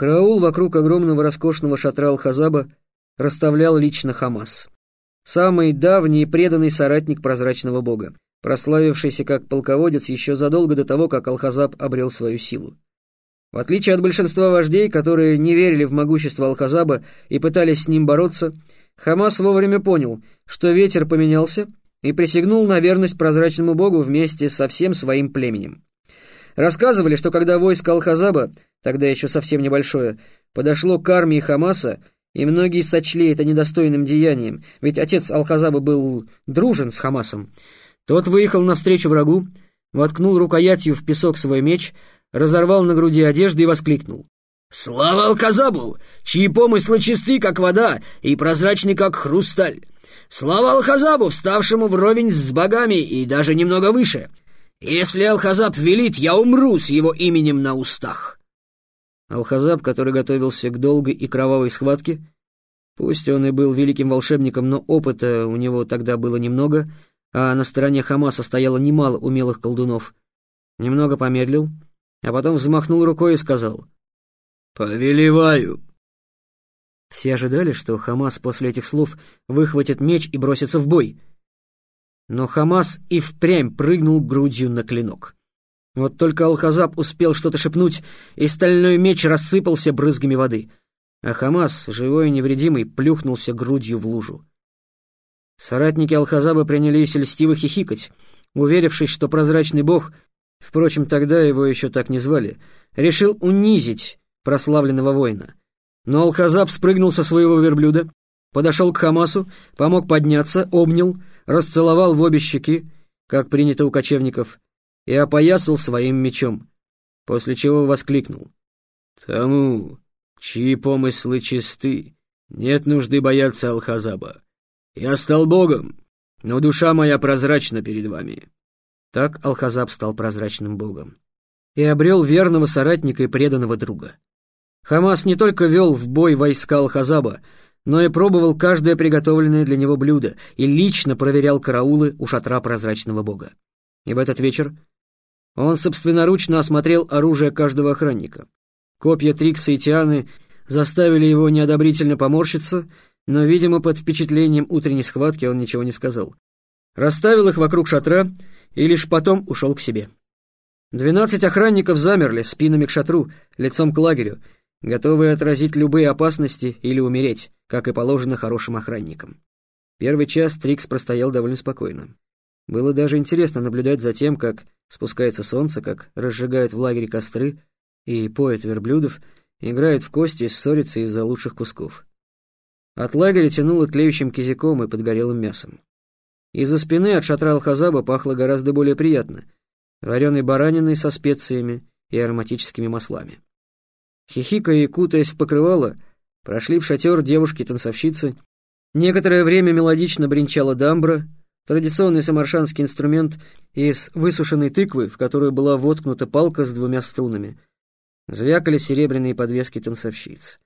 Караул вокруг огромного роскошного шатра Алхазаба расставлял лично Хамас. Самый давний и преданный соратник прозрачного бога, прославившийся как полководец еще задолго до того, как Алхазаб обрел свою силу. В отличие от большинства вождей, которые не верили в могущество Алхазаба и пытались с ним бороться, Хамас вовремя понял, что ветер поменялся и присягнул на верность прозрачному богу вместе со всем своим племенем. Рассказывали, что когда войско Алхазаба, тогда еще совсем небольшое, подошло к армии Хамаса, и многие сочли это недостойным деянием, ведь отец Алхазаба был дружен с Хамасом, тот выехал навстречу врагу, воткнул рукоятью в песок свой меч, разорвал на груди одежды и воскликнул. «Слава Алказабу, чьи помыслы чисты, как вода, и прозрачны, как хрусталь! Слава Алхазабу, вставшему вровень с богами и даже немного выше! Если Алхазаб велит, я умру с его именем на устах!» Алхазаб, который готовился к долгой и кровавой схватке, пусть он и был великим волшебником, но опыта у него тогда было немного, а на стороне Хамаса стояло немало умелых колдунов, немного помедлил, а потом взмахнул рукой и сказал «Повелеваю». Все ожидали, что Хамас после этих слов выхватит меч и бросится в бой. Но Хамас и впрямь прыгнул грудью на клинок. Вот только Алхазаб успел что-то шепнуть, и стальной меч рассыпался брызгами воды, а Хамас, живой и невредимый, плюхнулся грудью в лужу. Соратники Алхазаба принялись льстиво хихикать, уверившись, что прозрачный бог Впрочем, тогда его еще так не звали. Решил унизить прославленного воина. Но Алхазаб спрыгнул со своего верблюда, подошел к Хамасу, помог подняться, обнял, расцеловал в обе щеки, как принято у кочевников, и опоясал своим мечом, после чего воскликнул. «Тому, чьи помыслы чисты, нет нужды бояться Алхазаба. Я стал богом, но душа моя прозрачна перед вами. Так Алхазаб стал прозрачным богом. И обрел верного соратника и преданного друга. Хамас не только вел в бой войска Алхазаба, но и пробовал каждое приготовленное для него блюдо и лично проверял караулы у шатра прозрачного бога. И в этот вечер он собственноручно осмотрел оружие каждого охранника. Копья Трикса и Тианы заставили его неодобрительно поморщиться, но, видимо, под впечатлением утренней схватки он ничего не сказал. Расставил их вокруг шатра и лишь потом ушел к себе. Двенадцать охранников замерли спинами к шатру, лицом к лагерю, готовые отразить любые опасности или умереть, как и положено хорошим охранникам. Первый час Трикс простоял довольно спокойно. Было даже интересно наблюдать за тем, как спускается солнце, как разжигают в лагере костры и поят верблюдов, играют в кости и ссорятся из-за лучших кусков. От лагеря тянуло тлеющим кизиком и подгорелым мясом. Из-за спины от шатра Алхазаба пахло гораздо более приятно, вареной бараниной со специями и ароматическими маслами. Хихикая и кутаясь в покрывало, прошли в шатер девушки-танцовщицы. Некоторое время мелодично бренчала дамбра, традиционный самаршанский инструмент из высушенной тыквы, в которую была воткнута палка с двумя струнами. Звякали серебряные подвески танцовщиц.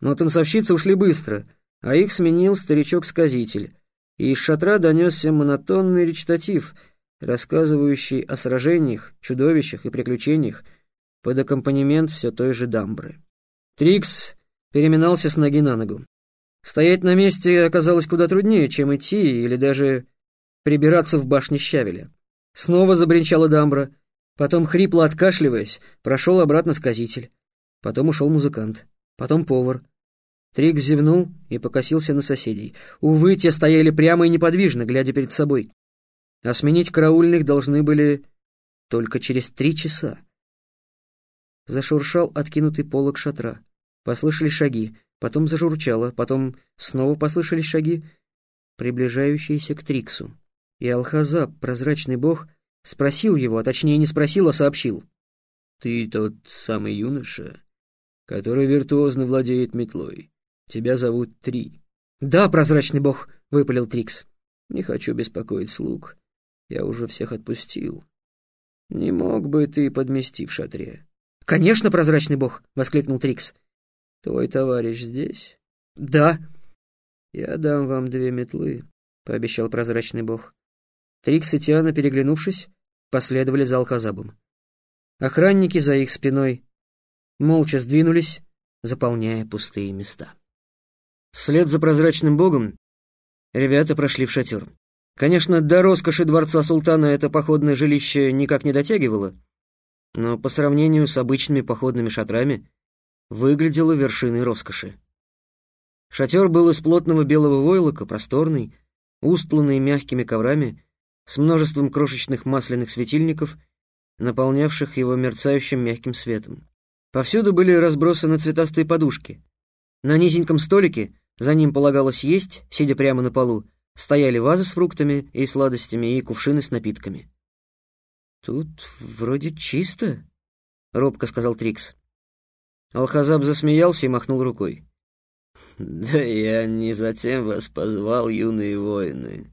Но танцовщицы ушли быстро, а их сменил старичок-сказитель, и из шатра донесся монотонный речитатив, рассказывающий о сражениях, чудовищах и приключениях под аккомпанемент все той же дамбры. Трикс переминался с ноги на ногу. Стоять на месте оказалось куда труднее, чем идти или даже прибираться в башне Щавеля. Снова забринчала дамбра, потом, хрипло откашливаясь, прошел обратно сказитель. Потом ушел музыкант, потом повар, Трик зевнул и покосился на соседей. Увы, те стояли прямо и неподвижно, глядя перед собой. А сменить караульных должны были только через три часа. Зашуршал откинутый полог шатра. Послышались шаги, потом зажурчало, потом снова послышались шаги, приближающиеся к Триксу. И Алхазаб, прозрачный бог, спросил его, а точнее не спросил, а сообщил. «Ты тот самый юноша, который виртуозно владеет метлой. Тебя зовут Три». «Да, прозрачный бог», — выпалил Трикс. «Не хочу беспокоить слуг. Я уже всех отпустил. Не мог бы ты подмести в шатре?» «Конечно, прозрачный бог», — воскликнул Трикс. «Твой товарищ здесь?» «Да». «Я дам вам две метлы», — пообещал прозрачный бог. Трикс и Тиана, переглянувшись, последовали за Алхазабом. Охранники за их спиной молча сдвинулись, заполняя пустые места. Вслед за прозрачным богом ребята прошли в шатер. Конечно, до роскоши дворца султана это походное жилище никак не дотягивало, но по сравнению с обычными походными шатрами выглядело вершиной роскоши. Шатер был из плотного белого войлока, просторный, устланный мягкими коврами, с множеством крошечных масляных светильников, наполнявших его мерцающим мягким светом. Повсюду были разбросаны цветастые подушки. На низеньком столике, за ним полагалось есть, сидя прямо на полу, стояли вазы с фруктами и сладостями и кувшины с напитками. «Тут вроде чисто», — робко сказал Трикс. Алхазаб засмеялся и махнул рукой. «Да я не затем вас позвал, юные воины.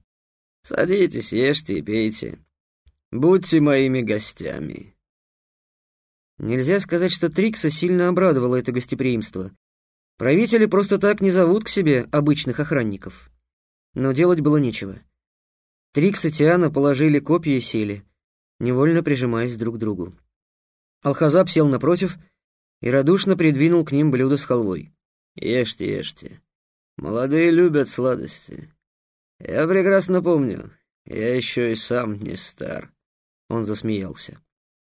Садитесь, ешьте и пейте. Будьте моими гостями». Нельзя сказать, что Трикса сильно обрадовало это гостеприимство. Правители просто так не зовут к себе обычных охранников. Но делать было нечего. Трикс и Тиана положили копья и сели, невольно прижимаясь друг к другу. Алхазаб сел напротив и радушно придвинул к ним блюдо с халвой. Ешьте, ешьте. Молодые любят сладости. Я прекрасно помню, я еще и сам не стар. Он засмеялся.